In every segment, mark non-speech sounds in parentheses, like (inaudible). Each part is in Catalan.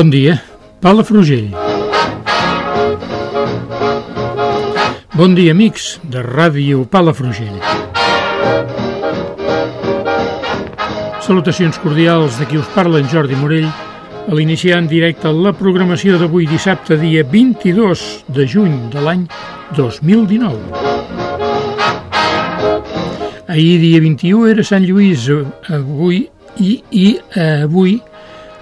Bon dia, Palafrugell. Bon dia, amics de Ràdio Palafrugell. Salutacions cordials de qui us parla en Jordi Morell a l'iniciar en directe la programació d'avui dissabte, dia 22 de juny de l'any 2019. Ahir, dia 21, era Sant Lluís, avui i, i eh, avui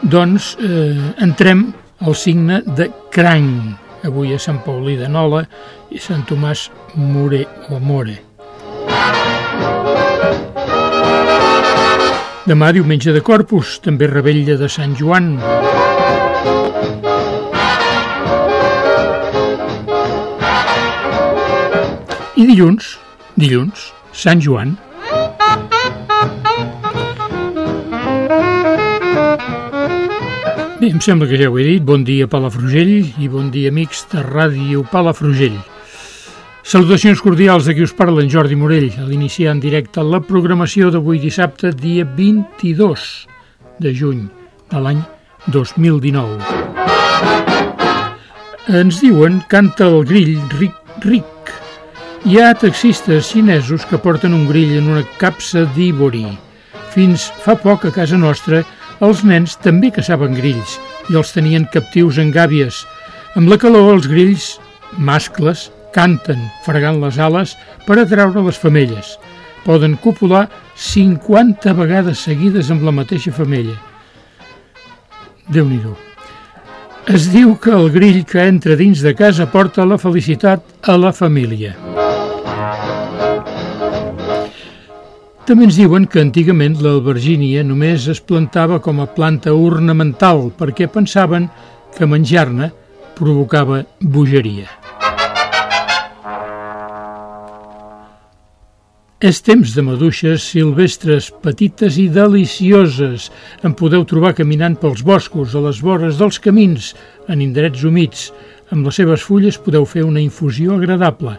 doncs eh, entrem al signe de cranc, avui a Sant Paulí de Nola i Sant Tomàs More o More. Demà, diumenge de Corpus, també rebella de Sant Joan. I dilluns, dilluns, Sant Joan. Bé, em sembla que ja ho he dit. Bon dia, Palafrugell, i bon dia, amics de Ràdio Palafrugell. Salutacions cordials de qui us parla en Jordi Morell, a l'iniciar en directe la programació d'avui dissabte, dia 22 de juny de l'any 2019. Ens diuen canta el grill ric, ric. Hi ha taxistes xinesos que porten un grill en una capsa d'ivori. Fins fa poc a casa nostra els nens també caçaven grills i els tenien captius en gàbies. Amb la calor, els grills, mascles, canten, fregant les ales per atraure les femelles. Poden copular 50 vegades seguides amb la mateixa femella. déu nhi Es diu que el grill que entra dins de casa porta la felicitat a la família. També ens diuen que antigament l'albergínia només es plantava com a planta ornamental perquè pensaven que menjar-ne provocava bogeria. És temps de maduixes silvestres, petites i delicioses. En podeu trobar caminant pels boscos, a les vores dels camins, en indrets humits. Amb les seves fulles podeu fer una infusió agradable,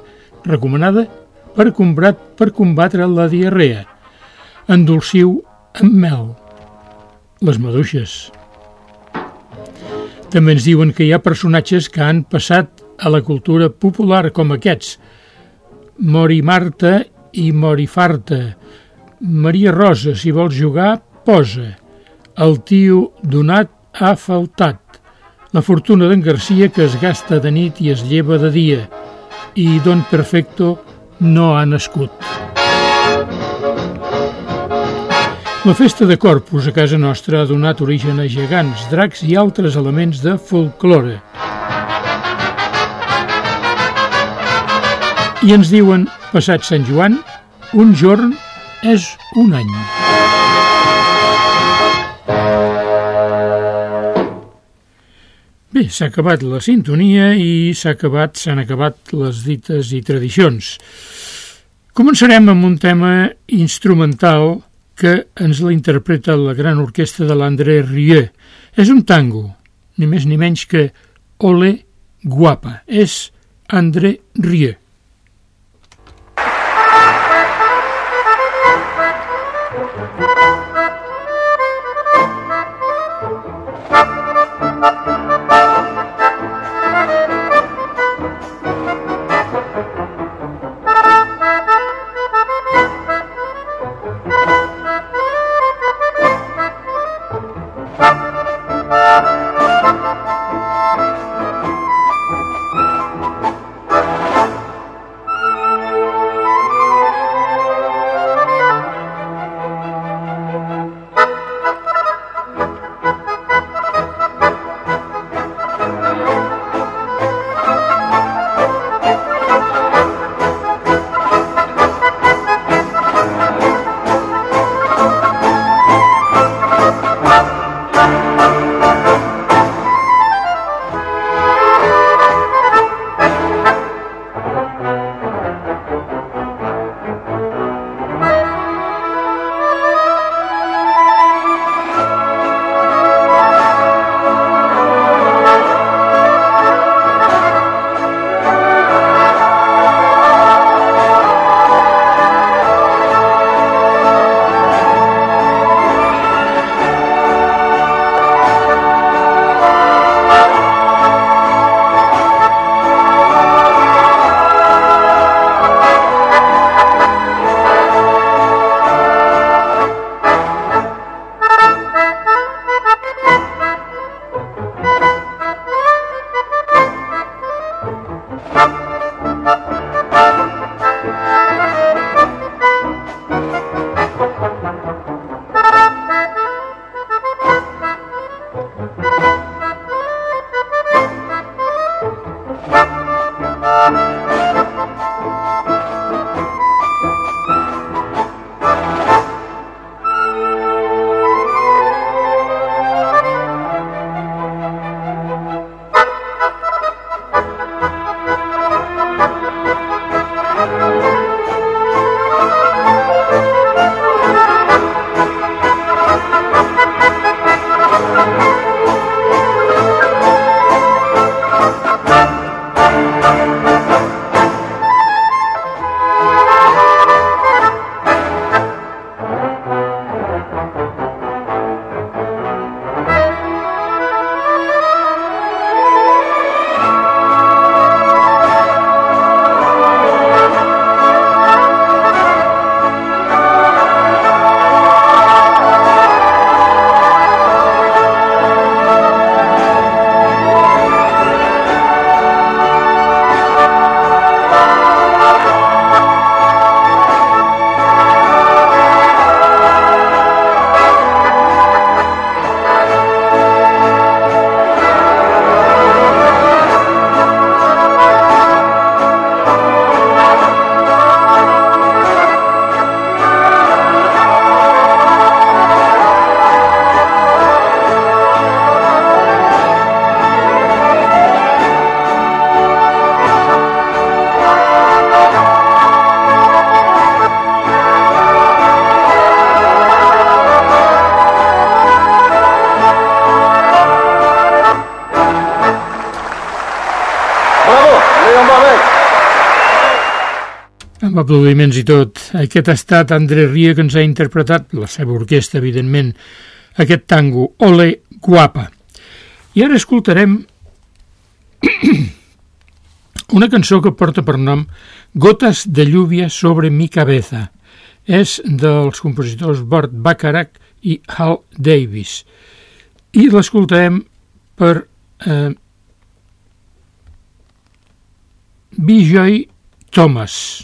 recomanada per, per combatre la diarrea endolciu amb mel les maduixes. També ens diuen que hi ha personatges que han passat a la cultura popular com aquests. Mori Marta i Mori Farta. Maria Rosa, si vols jugar, posa. El tio donat ha faltat. La fortuna d'en Garcia que es gasta de nit i es lleva de dia. I Don Perfecto no ha nascut. La festa de Corpus a casa nostra ha donat origen a gegants, dracs i altres elements de folklore. I ens diuen, passat Sant Joan, un jorn és un any. Bé, s'ha acabat la sintonia i s'ha acabat, s'han acabat les dites i tradicions. Començarem amb un tema instrumental que ens la interpreta la gran orquestra de l'André Rieu. És un tango, ni més ni menys que Ole Guapa. És André Rieu. Aplaudiments i tot. Aquest ha estat André Ria que ens ha interpretat, la seva orquestra, evidentment, aquest tango, Ole Guapa. I ara escoltarem (clears throat) una cançó que porta per nom Gotes de lluvia sobre mi cabeza. És dels compositors Burt Bacharach i Hal Davis. I l'escoltarem per eh, Bijoy Thomas.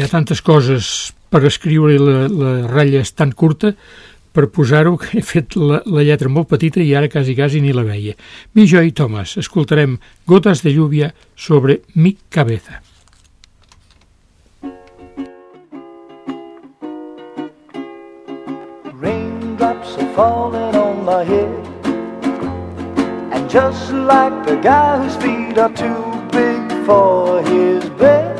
Hi ha tantes coses per escriure i la, la ratlla és tan curta per posar-ho que he fet la, la lletra molt petita i ara quasi quasi ni la veia. Bijoy Thomas, escoltarem Gotes de lluvia sobre mi cabeza. Raindrops are falling on my head And just like the guy whose feet are too big for his bed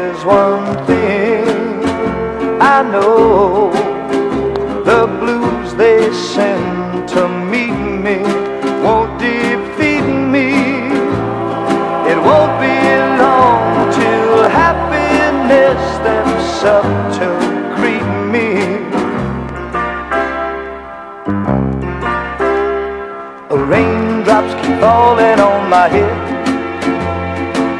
one thing I know. The blues they send to meet me Won't defeat me. It won't be long till happiness steps up to greet me. Raindrops keep falling on my head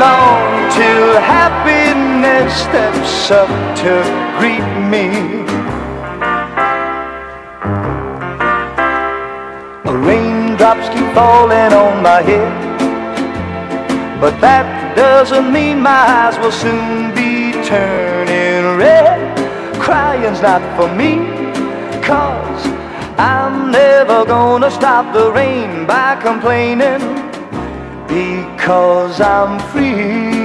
Long till happiness steps up to greet me. Raindrops keep falling on my head, but that doesn't mean my eyes will soon be turning red. Crying's not for me, cause I'm never gonna stop the rain by complaining. Because I'm free.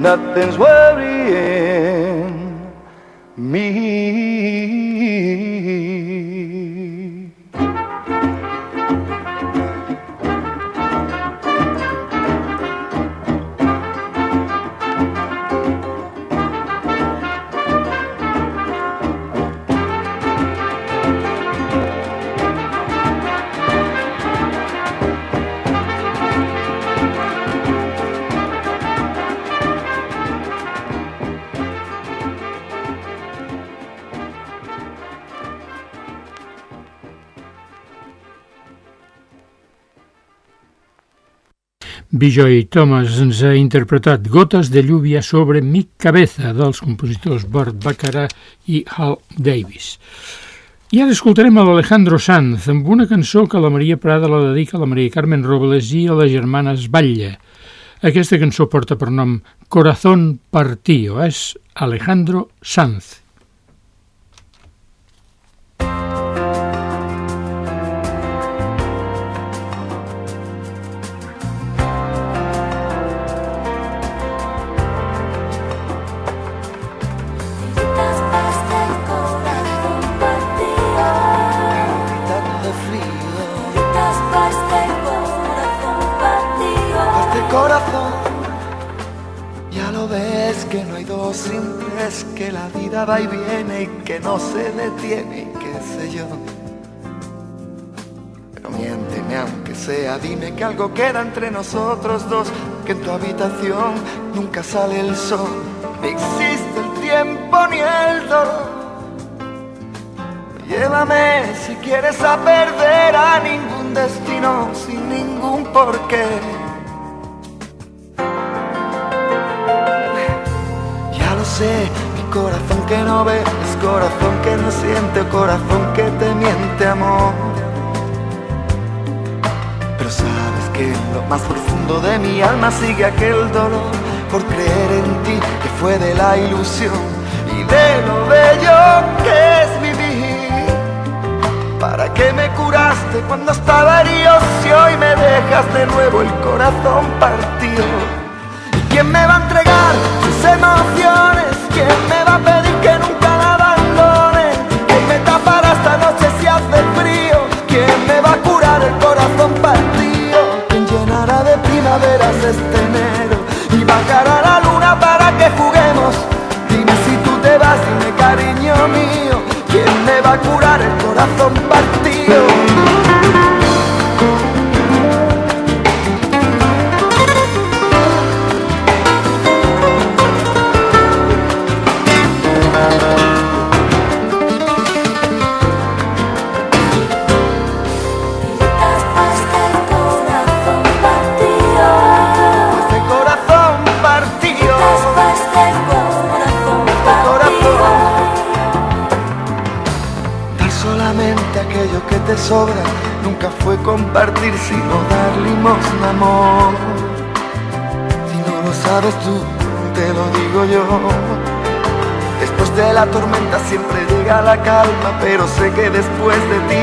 Nothing's worrying me. Bijoy Thomas ens ha interpretat Gotes de lluvia sobre mi cabeza dels compositors Burt Baccarat i Hal Davis. I ara escoltarem a l'Alejandro Sanz amb una cançó que la Maria Prada la dedica a la Maria Carmen Robles i a les germanes Batlle. Aquesta cançó porta per nom Corazón Partío. És Alejandro Sanz. Que la vida va y viene y que no se detiene y qué sé yo. Pero miénteme aunque sea, dime que algo queda entre nosotros dos, que en tu habitación nunca sale el sol, ni existe el tiempo ni el dolor. Llévame si quieres a perder a ningún destino sin ningún porqué que no ve, es corazón que no siente, corazón que te miente, amor. Pero sabes que en lo más profundo de mi alma sigue aquel dolor por creer en ti que fue de la ilusión y de lo bello que es vivir. ¿Para qué me curaste cuando estaba herido si hoy me dejas de nuevo el corazón partido? ¿Y quién me va a entregar sus emociones? ¿Quién me va a pedir el corazón partido? ¿Quién llenará de primaveras este enero? Y bajará la luna para que juguemos. Dime si tú te vas, dime cariño mío. ¿Quién me va a curar el corazón partido? La tormenta siempre llega la calma, pero sé que después de ti,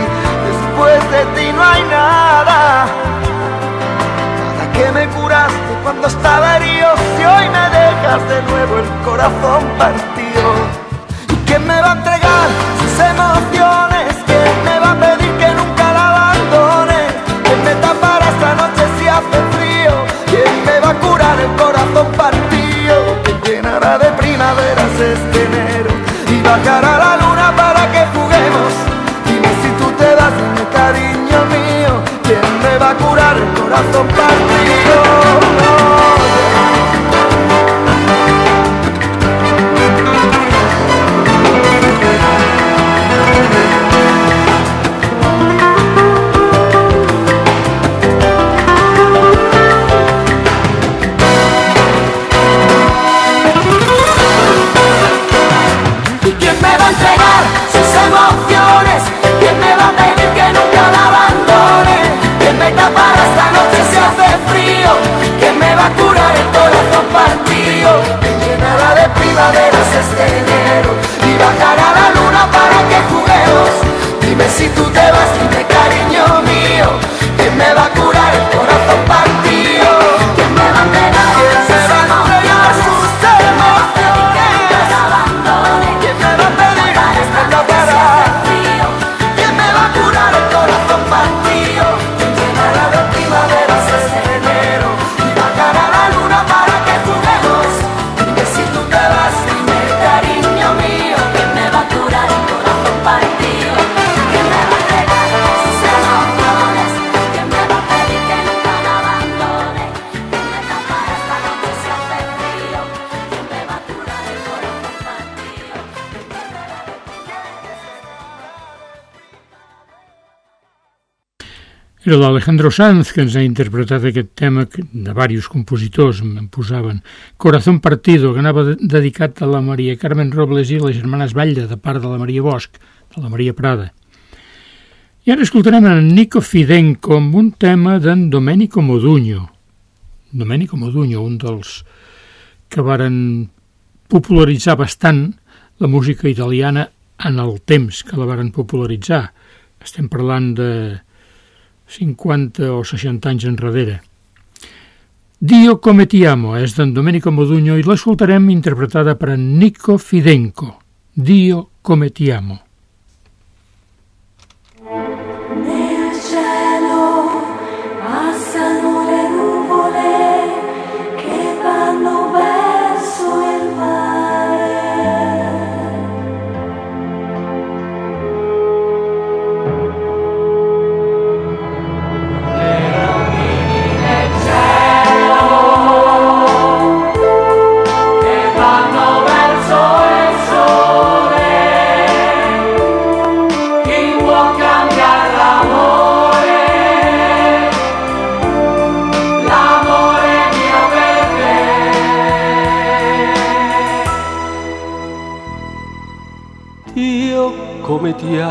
después de ti no hay nada. Nada que me curaste cuando estaba herido, si hoy me dejas de nuevo el corazón partido. Y bajará la luna para que juguemos. Dime si tú te vas, dime cariño mío, ¿quién me va a curar el corazón partido? Era l'Alejandro Sanz que ens ha interpretat aquest tema de diversos compositors, em posaven Corazón Partido, que anava dedicat a la Maria Carmen Robles i les germanes Batlle, de part de la Maria Bosch, de la Maria Prada. I ara escoltarem en Nico Fidenco amb un tema d'en Domenico Modugno. Domenico Modugno, un dels que varen popularitzar bastant la música italiana en el temps que la varen popularitzar. Estem parlant de 50 o 60 anys enrere. Dio come ti amo és d'en Domenico Modugno i l'escoltarem interpretada per Nico Fidenco. Dio come ti amo.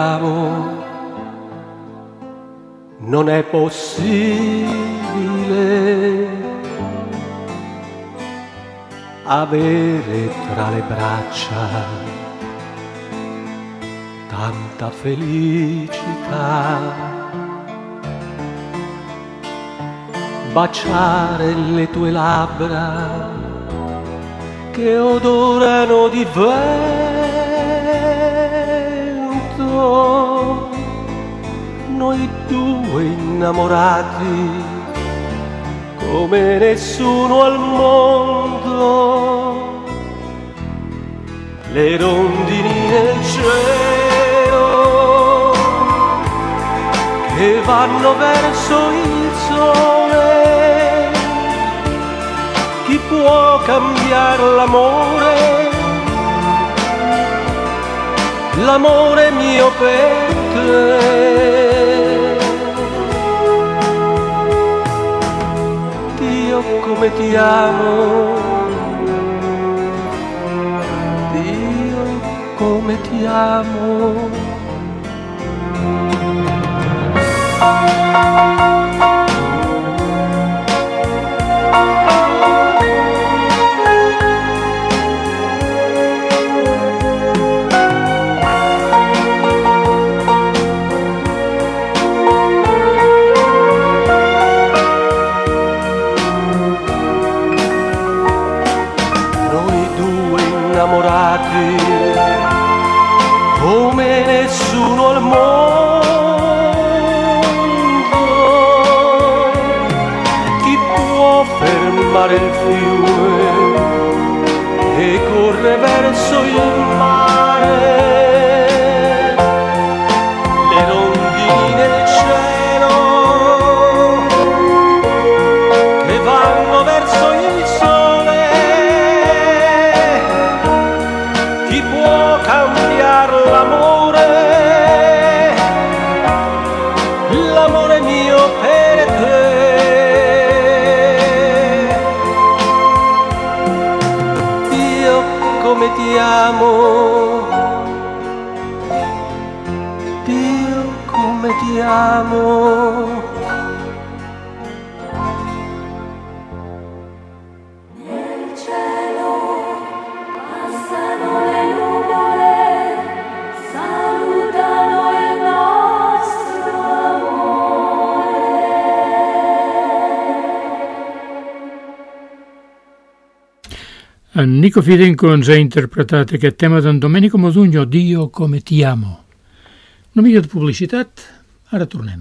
Come ti amo, non è possibile avere tra le braccia tanta felicità. Baciare le tue labbra che odorano di vento noi due innamorati come nessuno al mondo, le rondini nel cielo che vanno verso il sole, chi può cambiare l'amore? L'amore mio per te. Dio come ti amo, Dio come ti amo. En Nico Fidenco ens ha interpretat aquest tema d'en Domenico Modugno, Dio come ti amo. Una mica de publicitat, ara tornem.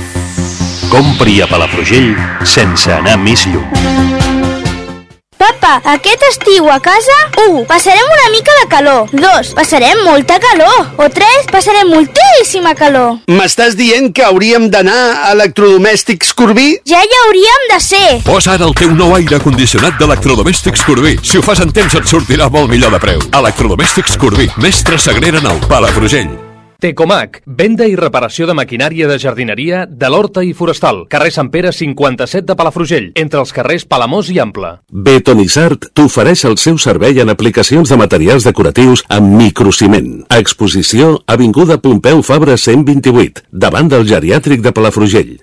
Compri a Palafrugell sense anar més lluny. Papa, aquest estiu a casa 1. Passarem una mica de calor 2. Passarem molta calor O 3. Passarem moltíssima calor M'estàs dient que hauríem d'anar a Electrodomèstics Corbí? Ja hi hauríem de ser Posa ara el teu nou aire condicionat d'Electrodomèstics Corbí Si ho fas en temps et sortirà molt millor de preu Electrodomèstics Corbí, mestre Sagrera Nou, Palafrugell Tecomac, venda i reparació de maquinària de jardineria de l'Horta i Forestal, carrer Sant Pere 57 de Palafrugell, entre els carrers Palamós i Ample. Betonissart t'ofereix el seu servei en aplicacions de materials decoratius amb microciment. Exposició Avinguda Pompeu Fabra 128, davant del geriàtric de Palafrugell.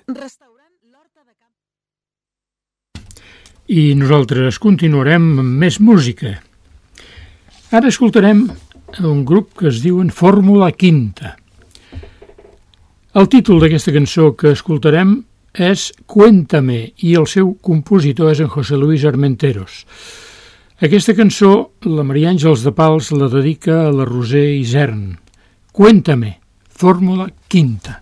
I nosaltres continuarem amb més música. Ara escoltarem un grup que es diuen Fórmula Quinta. El títol d'aquesta cançó que escoltarem és Cuéntame i el seu compositor és en José Luis Armenteros. Aquesta cançó la Maria Àngels de Pals la dedica a la Roser Isern. Cuéntame, Fórmula Quinta.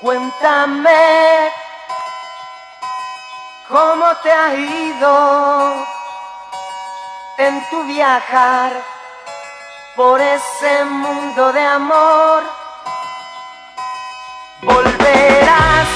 Cuéntame ¿Cómo te ha ido en tu viajar por ese mundo de amor? Volverás,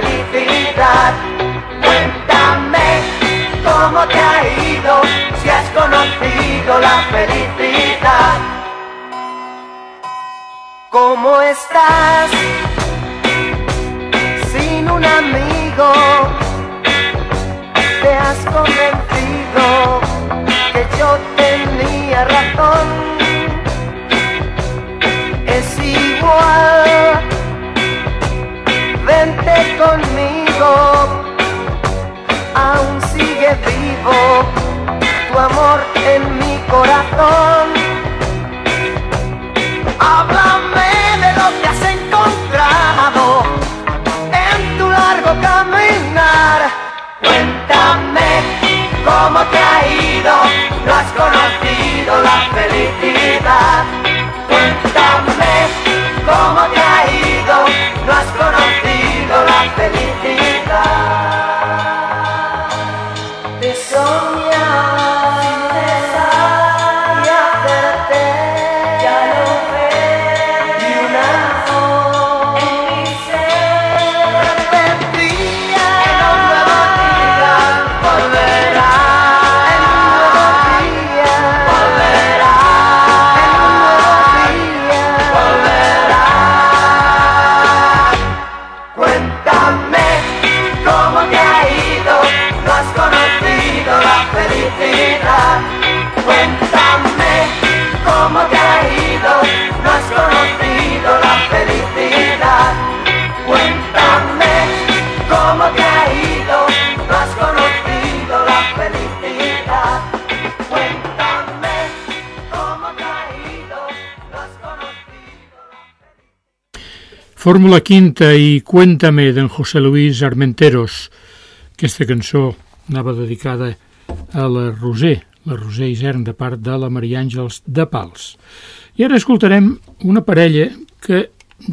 felicidad. Cuéntame cómo te ha ido, si has conocido la felicidad. ¿Cómo estás? Sin un amigo, te has convencido que yo tenía razón. Es igual, tu amor en mi corazón. Háblame de lo que has encontrado en tu largo caminar. Cuéntame cómo te ha ido, no has conocido la felicidad. Cuéntame cómo te ha Fórmula Quinta i Cuéntame d'en José Luis Armenteros. Aquesta cançó anava dedicada a la Roser, la Roser Isern, de part de la Maria Àngels de Pals. I ara escoltarem una parella que,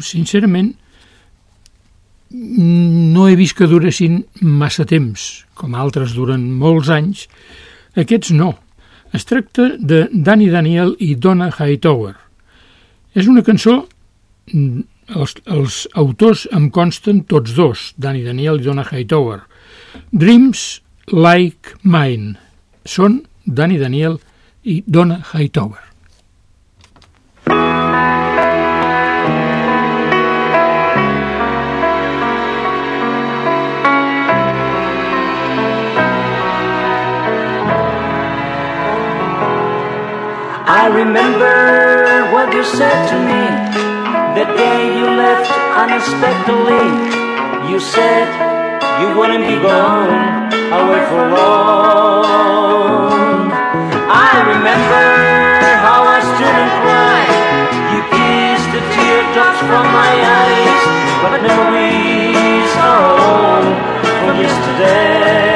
sincerament, no he vist que duressin massa temps, com altres duren molts anys. Aquests no. Es tracta de Danny Daniel i Donna Hightower. És una cançó els, els autors em consten tots dos, Dani Daniel i Donna Hightower. Dreams Like Mine són Dani Daniel i Donna Hightower. I remember what you said to me The day you left unexpectedly, you said you wouldn't be gone away for long. I remember how I stood and cried. You kissed the teardrops from my eyes, but memories are all from yesterday.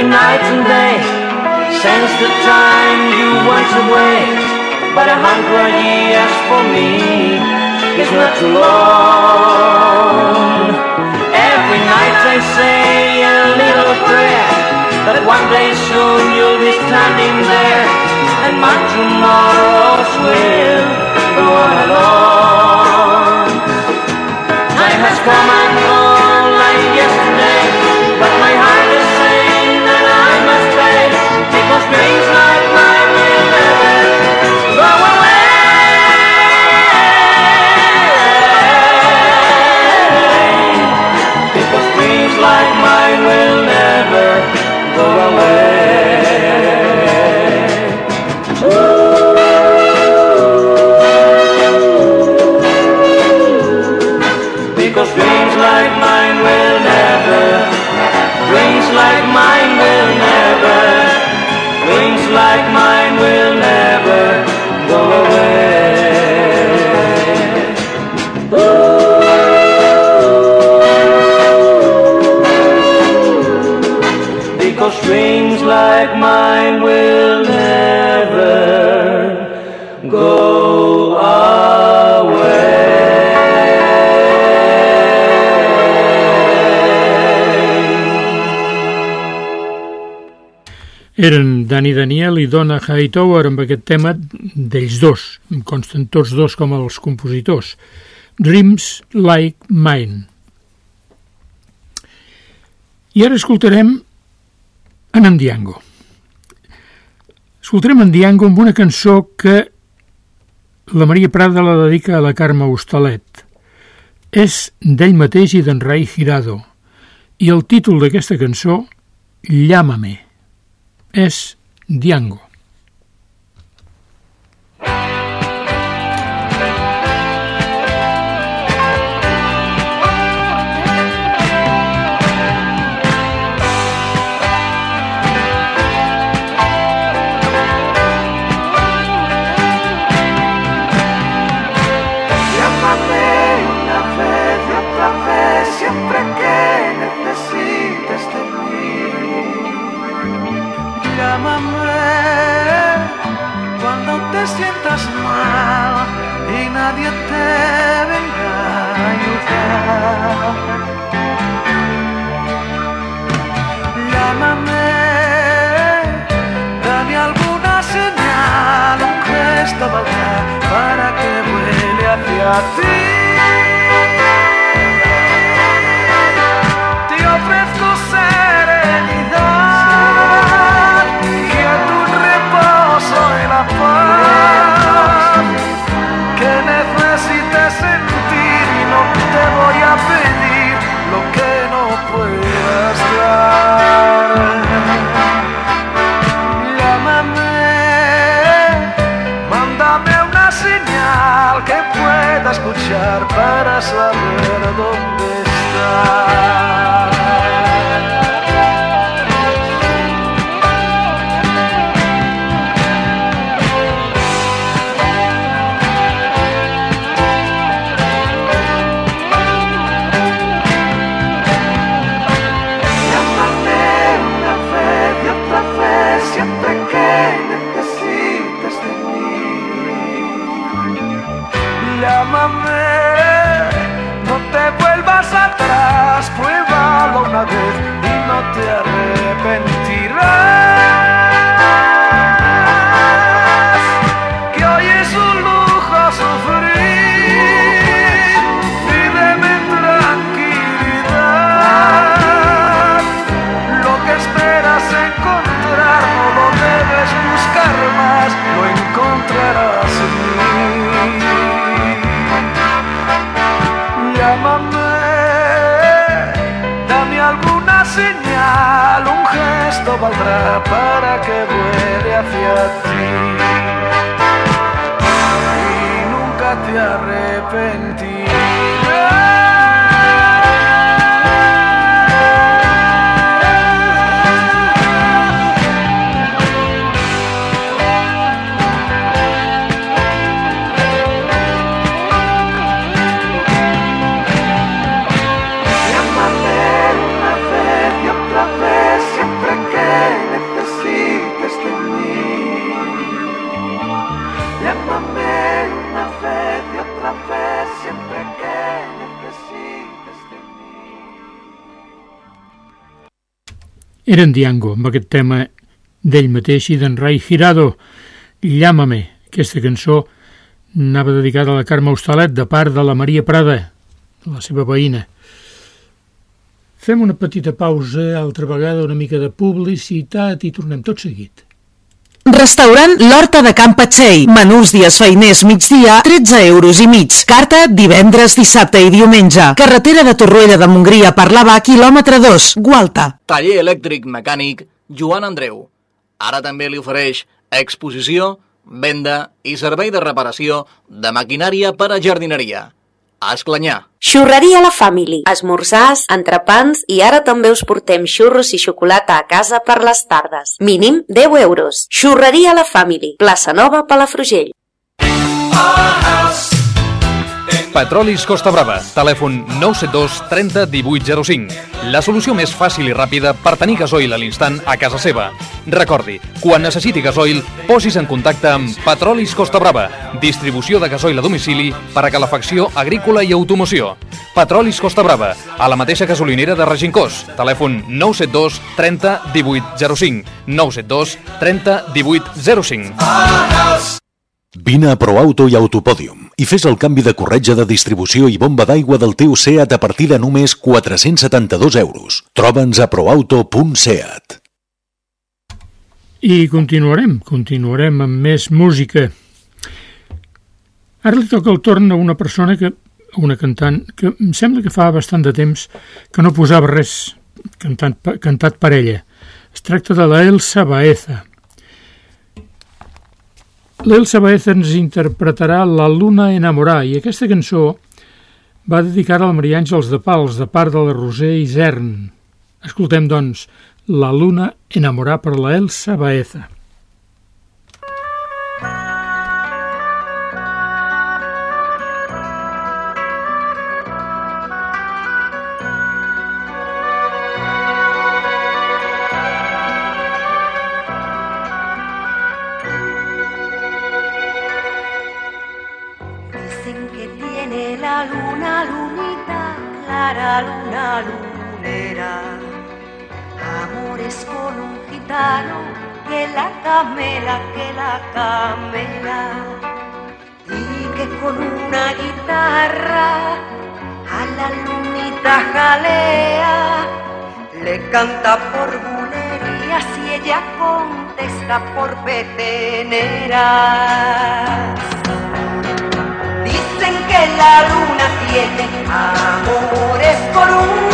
every night and day since the time you went away. But a hundred years for me is not too long. Every night I say a little prayer that one day soon you'll be standing there and my tomorrows will go on along. Time has come like mine will never go Eren Dani Daniel i Donna Hightower amb aquest tema d'ells dos, consten tots dos com els compositors. Dreams Like Mine. I ara escoltarem en Andiango. Escoltarem en Diango amb una cançó que la Maria Prada la dedica a la Carme Hostalet. És d'ell mateix i d'en Rai Girado. I el títol d'aquesta cançó, Llámame es Diango. Llámame, no te vuelvas atrás, pruébalo una vez y no te arrepentirás. Para que vuele hacia ti. Y nunca te arrepentirás. Eren Diango, amb aquest tema d'ell mateix i d'en Rai Girado, Llàmame. Aquesta cançó anava dedicada a la Carme Hostalet de part de la Maria Prada, la seva veïna. Fem una petita pausa, altra vegada una mica de publicitat i tornem tot seguit. Restaurant L'Horta de Can Patxell. Menús dies feiners migdia, 13 euros i mig. Carta divendres, dissabte i diumenge. Carretera de Torroella de Montgrí a Parlavà, quilòmetre 2, Gualta. Taller elèctric mecànic Joan Andreu. Ara també li ofereix exposició, venda i servei de reparació de maquinària per a jardineria. A Esclanyà. Xurreria La Family. Esmorzars, entrepans i ara també us portem xurros i xocolata a casa per les tardes. Mínim 10 euros. Xurreria La Family. Plaça Nova, Palafrugell. Petrolis Costa Brava. Telèfon 972 30 18 05. La solució més fàcil i ràpida per tenir gasoil a l'instant a casa seva. Recordi, quan necessiti gasoil, posis en contacte amb Petrolis Costa Brava. Distribució de gasoil a domicili per a calefacció agrícola i automoció. Petrolis Costa Brava, a la mateixa gasolinera de Regincós. Telèfon 972 30 18 05. 972 30 18 05. Vine a ProAuto i Autopòdium i fes el canvi de corretja de distribució i bomba d'aigua del teu SEAT a partir de només 472 euros. Troba'ns a proauto.seat. I continuarem, continuarem amb més música. Ara li toca el torn a una persona que, una cantant, que em sembla que fa bastant de temps que no posava res cantant, cantat per ella. Es tracta de la Elsa Baeza. L'Elsa Baeza ens interpretarà La Luna Enamorà i aquesta cançó va dedicar al Maria Àngels de Pals de part de la Roser Isern. Escoltem, doncs, La Luna Enamorà per la Elsa Baeza. Canta por bulerías y ella contesta por peteneras. Dicen que la luna tiene amores con un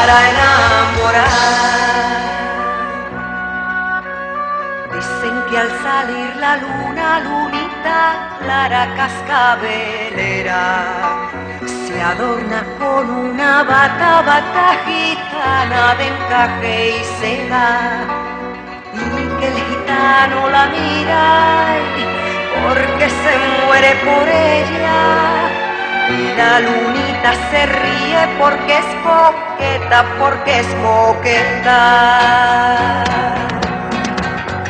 cara enamorada. Dicen que al salir la luna, lunita, clara cascabelera, se adorna con una bata, bata gitana de encaje y seda. Y lunita no la mira porque se muere por ella. La lunita se ríe porque es coqueta, porque es coqueta.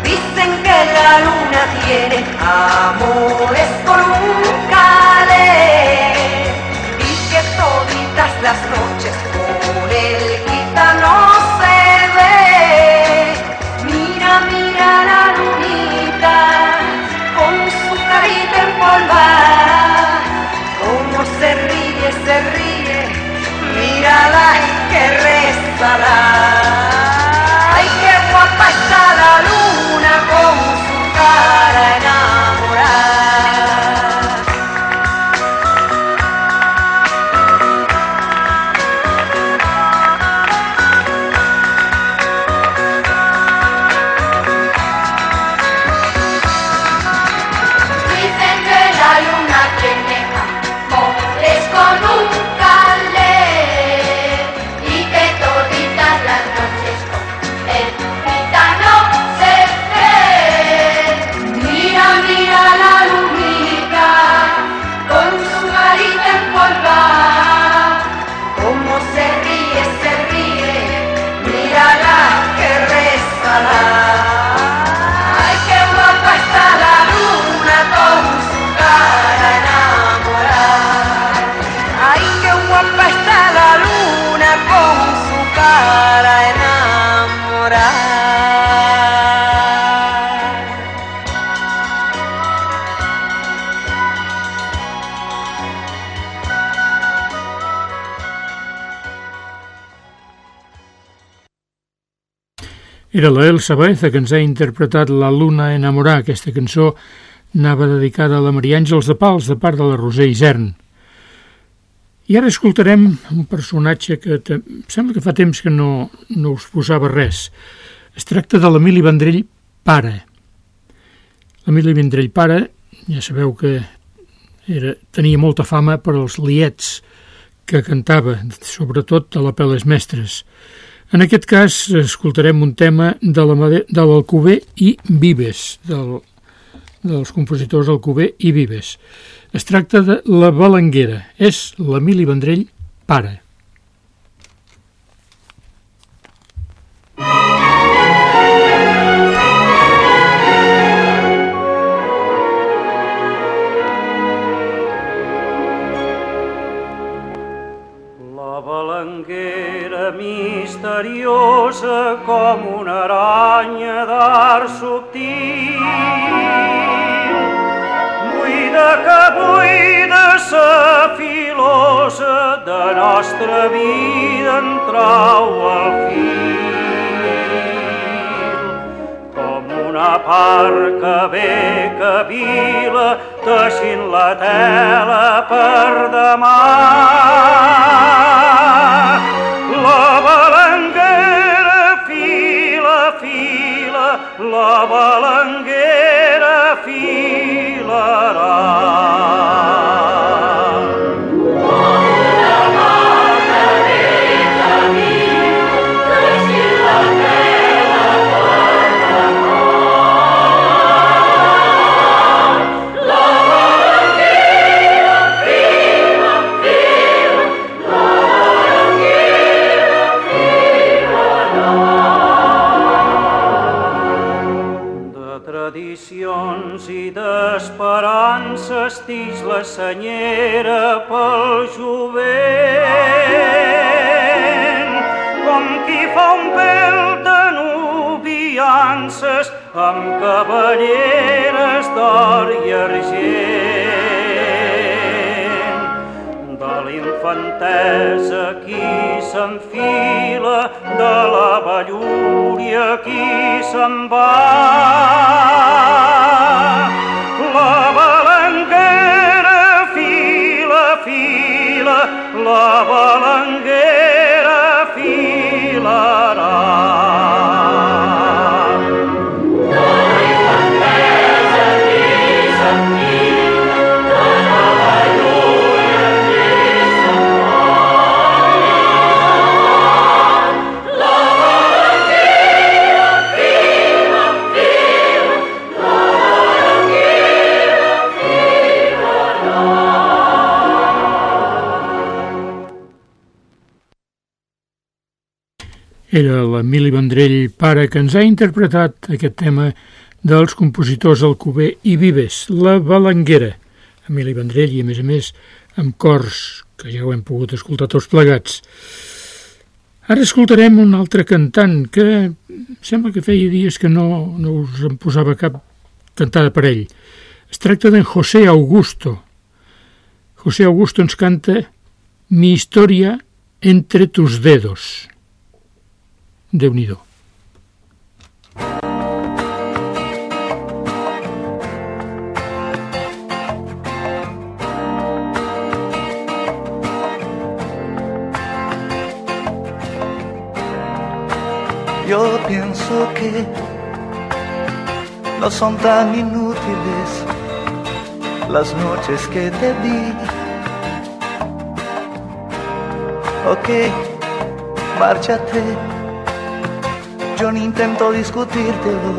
Dicen que la luna tiene amores con un calé y que toditas las noches se ríe, mírala que rezará. Ay, qué guapa está la luna con su cara. Era la Elsa Baeza que ens ha interpretat La Luna Enamorar. Aquesta cançó anava dedicada a la Maria Àngels de Pals, de part de la Roser Isern. I ara escoltarem un personatge que te... sembla que fa temps que no, no us posava res. Es tracta de l'Emili Vendrell pare. L'Emili Vendrell pare, ja sabeu que era, tenia molta fama per als liets que cantava, sobretot a la Peles Mestres. En aquest cas escoltarem un tema de l'Alcover i Vives, del, dels compositors Alcover i Vives. Es tracta de La Balanguera. És l'Emili Vendrell, pare. Misteriosa com una aranya d'art subtil. Buida que buida sa filosa de nostra vida en trau al fil. Com una que ve que vila teixint la tela per demà la la сердца не Era l'Emili Vendrell, pare, que ens ha interpretat aquest tema dels compositors Alcover i Vives, La Balanguera. Emili Vendrell i, a més a més, amb cors, que ja ho hem pogut escoltar tots plegats. Ara escoltarem un altre cantant que sembla que feia dies que no, no us en posava cap cantada per ell. Es tracta d'en José Augusto. José Augusto ens canta Mi historia entre tus dedos. Déu nhi Yo pienso que no son tan inútiles las noches que te di. Ok, márchate. Yo no intento discutírtelo,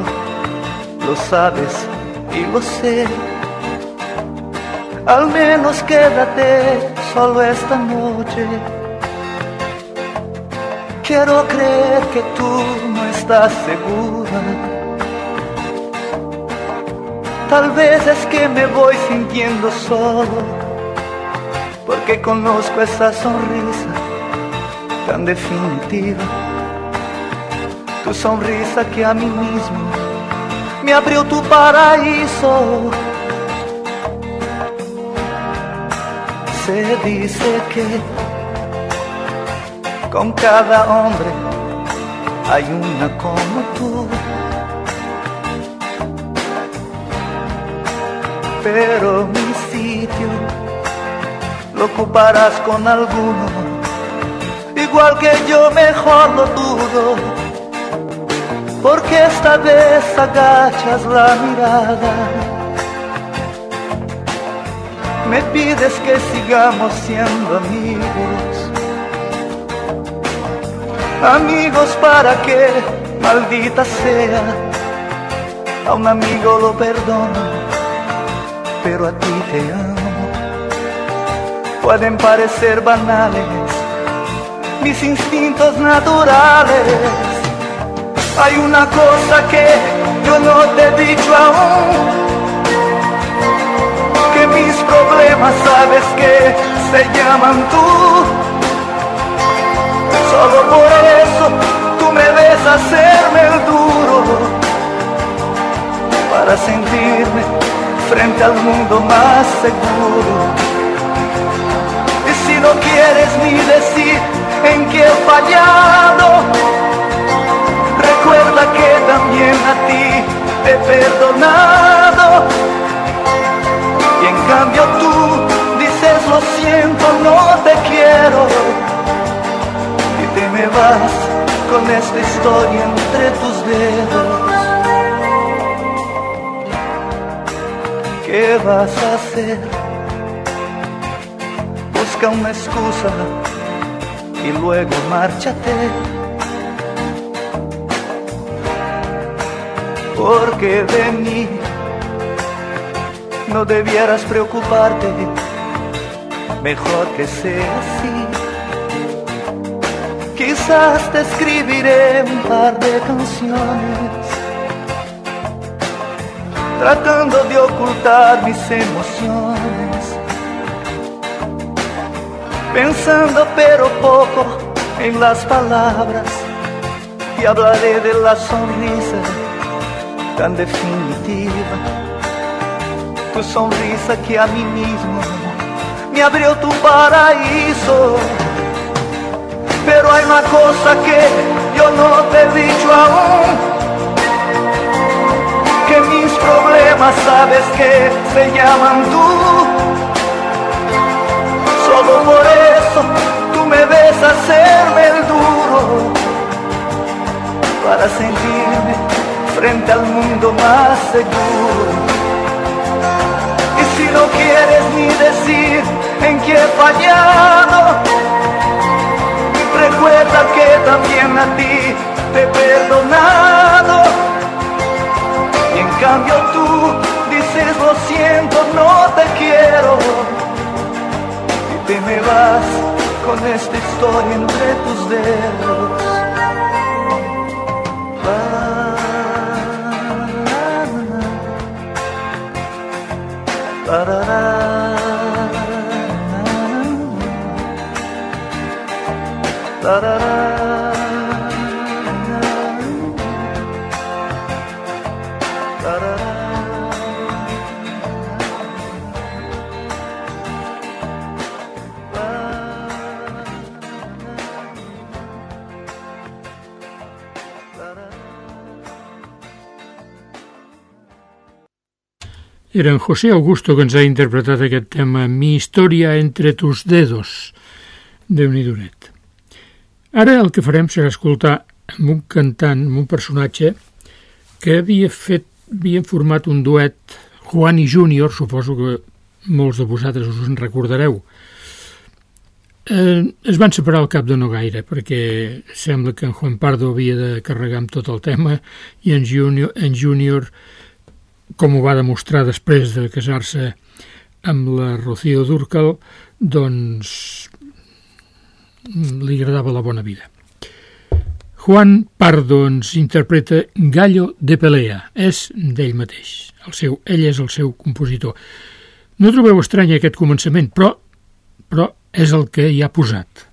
lo sabes y lo sé. Al menos quédate solo esta noche. Quiero creer que tú no estás segura Tal vez es que me voy sintiendo solo, porque conozco esa sonrisa tan definitiva. Tu sonrisa que a mí mismo me abrió tu paraíso. Se dice que con cada hombre hay una como tú. pero mi sitio lo ocuparás con alguno, igual que yo mejor lo dudo, porque esta vez agachas la mirada. Me pides que sigamos siendo amigos, amigos para que, maldita sea, a un amigo lo perdono pero a ti te amo. Pueden parecer banales mis instintos naturales. Hay una cosa que yo no te he dicho aún, que mis problemas sabes que se llaman tú. Solo por eso tú me ves hacerme el duro para sentirme frente al mundo más seguro. Y si no quieres ni decir en qué he fallado, recuerda que también a ti te he perdonado. Y en cambio tú dices lo siento, no te quiero. Y te me vas con esta historia entre tus dedos. ¿Qué vas a hacer? Busca una excusa y luego márchate. Porque de mí no debieras preocuparte, mejor que sea así. Quizás te escribiré un par de canciones tratando de ocultar mis emociones, pensando pero poco en las palabras, y hablaré de la sonrisa tan definitiva, tu sonrisa que a mí mismo me abrió tu paraíso. Pero hay una cosa que yo no te he dicho aún que mis problemas sabes que se llaman tú. Solo por eso tú me ves hacerme el duro para sentirme frente al mundo más seguro. Y si no quieres ni decir en qué he fallado, recuerda que también a ti te he perdonado cambio tú dices lo siento, no te quiero. Y te me vas con esta historia entre tus dedos. da da da Era en José Augusto que ens ha interpretat aquest tema Mi història entre tus dedos, de Unidonet. Ara el que farem serà escoltar amb un cantant, amb un personatge que havia fet, havia format un duet Juan i Júnior, suposo que molts de vosaltres us en recordareu. Eh, es van separar al cap de no gaire, perquè sembla que en Juan Pardo havia de carregar amb tot el tema i en Júnior, en Júnior com ho va demostrar després de casar-se amb la Rocío Durcal, doncs li agradava la bona vida. Juan Pardo ens interpreta Gallo de Pelea, és d'ell mateix, el seu, ell és el seu compositor. No trobeu estrany aquest començament, però, però és el que hi ha posat.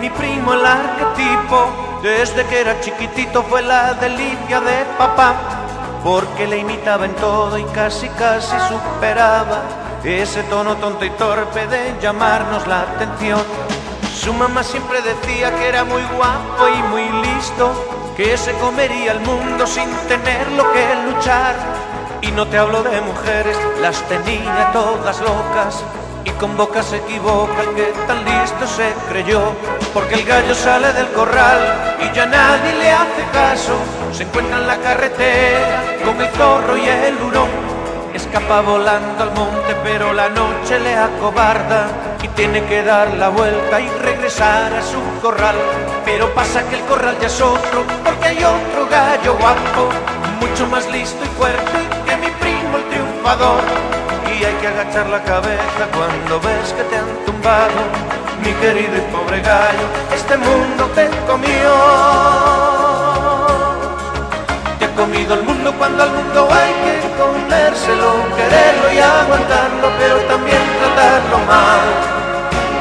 Mi primo el arquetipo. Desde que era chiquitito fue la delicia de papá, porque le imitaba en todo y casi casi superaba ese tono tonto y torpe de llamarnos la atención. Su mamá siempre decía que era muy guapo y muy listo, que se comería el mundo sin tenerlo que luchar. Y no te hablo de mujeres, las tenía todas locas y con boca se equivoca que tan listo se creyó, porque el gallo sale del corral y ya nadie le hace caso, se encuentra en la carretera con el zorro y el hurón, escapa volando al monte pero la noche le acobarda y tiene que dar la vuelta y regresar a su corral, pero pasa que el corral ya es otro, porque hay otro gallo guapo, mucho más listo y fuerte que mi primo el triunfador. Hay que agachar la cabeza cuando ves que te han tumbado, mi querido y pobre gallo, este mundo te comió. Te ha comido el mundo cuando al mundo hay que comérselo, quererlo y aguantarlo, pero también tratarlo mal.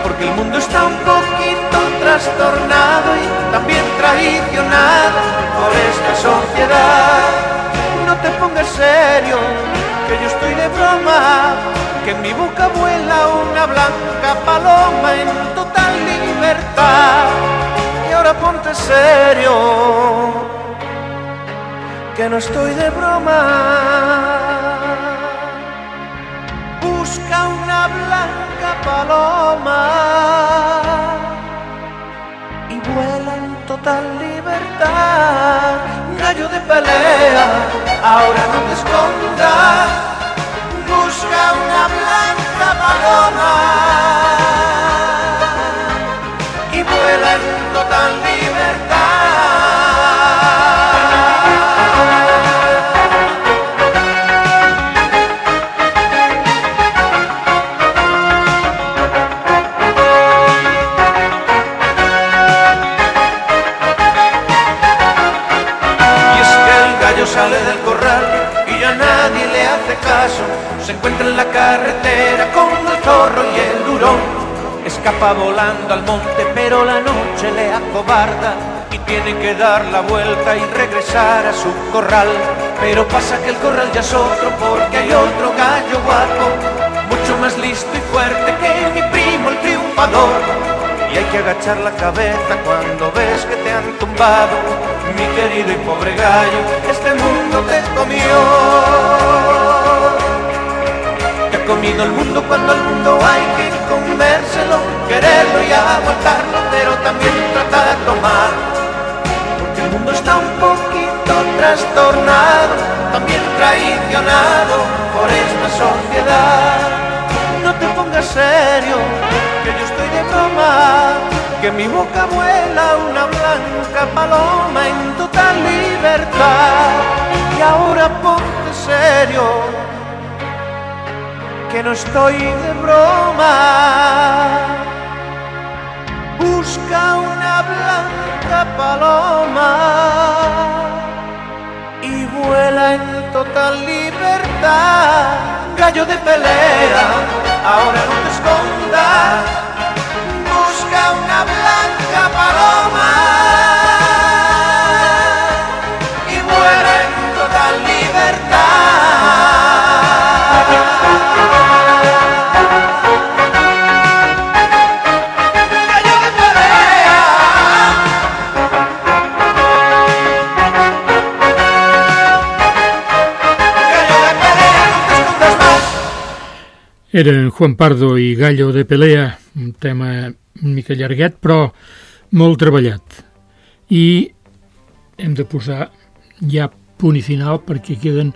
Porque el mundo está un poquito trastornado y también traicionado por esta sociedad. No te pongas serio, que yo estoy de broma, que en mi boca vuela una blanca paloma en total libertad. Y ahora ponte serio, que no estoy de broma. Busca una blanca paloma y vuela en total libertad. Gallo de pelea, ahora no te escondas, busca una blanca paloma la carretera con el zorro y el durón. Escapa volando al monte, pero la noche le acobarda y tiene que dar la vuelta y regresar a su corral. Pero pasa que el corral ya es otro porque hay otro gallo guapo, mucho más listo y fuerte que mi primo el triunfador. Y hay que agachar la cabeza cuando ves que te han tumbado, mi querido y pobre gallo, este mundo te comió. Comido el mundo cuando el mundo hay que comérselo, quererlo y aguantarlo, pero también trata de tomar. Porque el mundo está un poquito trastornado, también traicionado por esta sociedad. No te pongas serio, que yo estoy de broma, que mi boca vuela una blanca paloma en total libertad. Y ahora ponte serio, que no estoy de broma. Busca una blanca paloma y vuela en total libertad. Gallo de pelea, ahora no te escondas. Eren Juan Pardo i Gallo de Pelea, un tema una mica llarguet, però molt treballat. I hem de posar ja punt i final perquè queden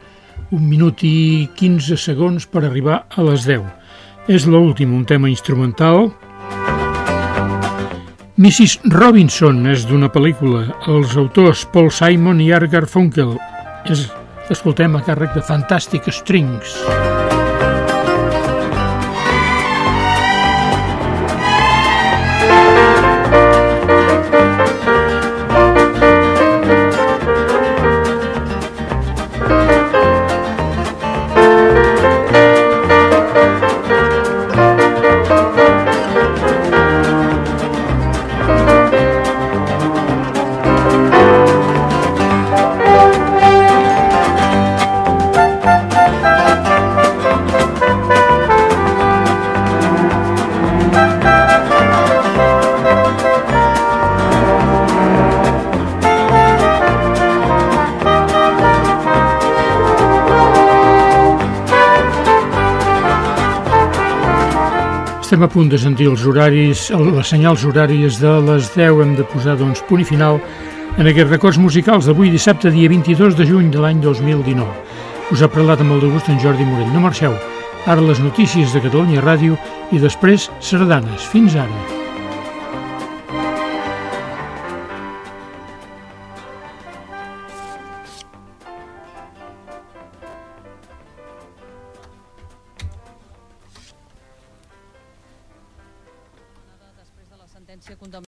un minut i 15 segons per arribar a les 10. És l'últim, un tema instrumental. Mrs. Robinson és d'una pel·lícula. Els autors Paul Simon i Art Garfunkel. És, escoltem a càrrec de Fantastic Strings. Estem a punt de sentir els horaris, les senyals horàries de les 10. Hem de posar, doncs, punt i final en aquests records musicals d'avui dissabte, dia 22 de juny de l'any 2019. Us ha parlat amb el de gust en Jordi Morell. No marxeu. Ara les notícies de Catalunya Ràdio i després sardanes. Fins ara.